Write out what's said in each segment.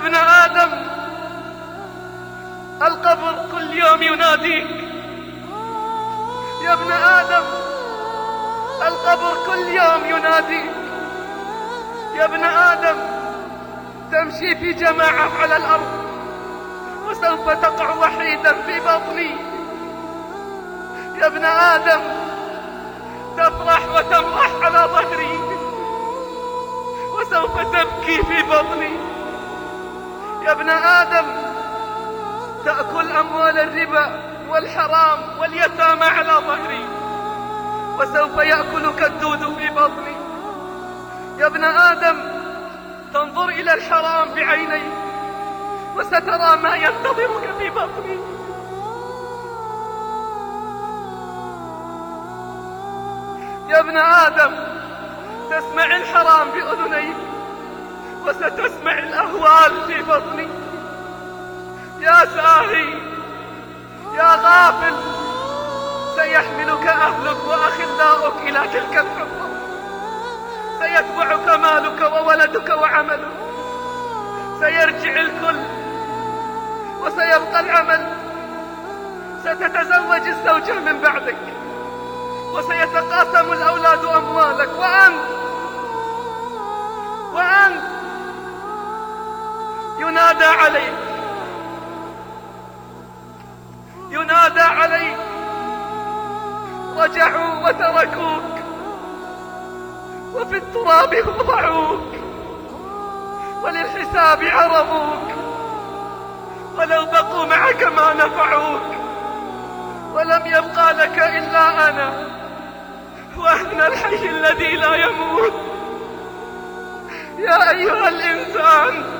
ابن آدم القبر كل يوم يناديك. يا ابن آدم القبر كل يوم يناديك. يا ابن آدم تمشي في جماعة على الأرض وسوف تقع وحيدا في بطني. يا ابن آدم تفرح وتمرح على ظهري وسوف تبكي في بطني. يا ابن آدم تأكل أموال الربا والحرام واليتامى على ظهري وسوف يأكلك الدود في بطني. يا ابن آدم تنظر إلى الحرام بعينيك وسترى ما ينتظرك في بطني. يا ابن آدم تسمع الحرام بأذنيك وستسمع الأهوال في بطني. يا ساهي يا غافل سيحملك أهلك وأخلاؤك إلى تلك الحفرة سيتبعك مالك وولدك وعملك. سيرجع الكل وسيبقى العمل. ستتزوج الزوجة من بعدك. وسيتقاسم الأولاد أموالك ينادى عليك ينادى عليك رجعوا وتركوك. وفي التراب وضعوك وللحساب عرضوك. ولو بقوا معك ما نفعوك. ولم يبقى لك إلا أنا. وأنا الحي الذي لا يموت. يا أيها الإنسان.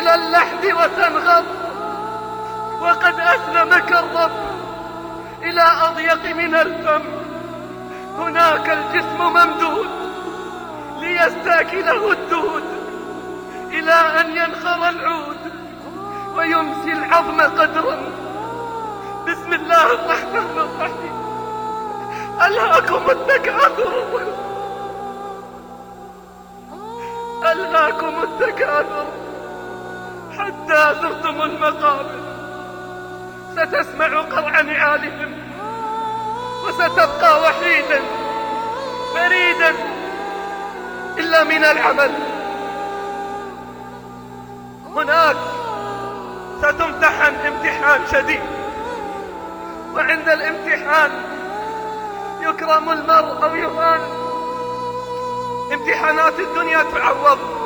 إلى اللحد وتنغض. وقد أسلمك الرب إلى أضيق من الفم. هناك الجسم ممدود ليستاكله الدود إلى أن ينخر العود ويمسي العظم قدرا. بسم الله الرحمن الرحيم. ألهاكم التكاثر. ألهاكم التكاثر. حتى زرتم المقابر ستسمع قرع نعالهم وستبقى وحيدا فريدا إلا من العمل. هناك ستمتحن امتحان شديد وعند الامتحان يكرم المرء أو يهان امتحانات الدنيا تعوض.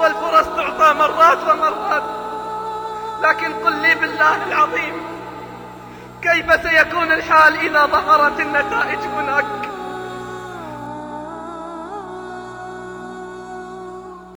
والفرص تعطى مرات ومرات. لكن قل لي بالله العظيم كيف سيكون الحال إذا ظهرت النتائج هناك؟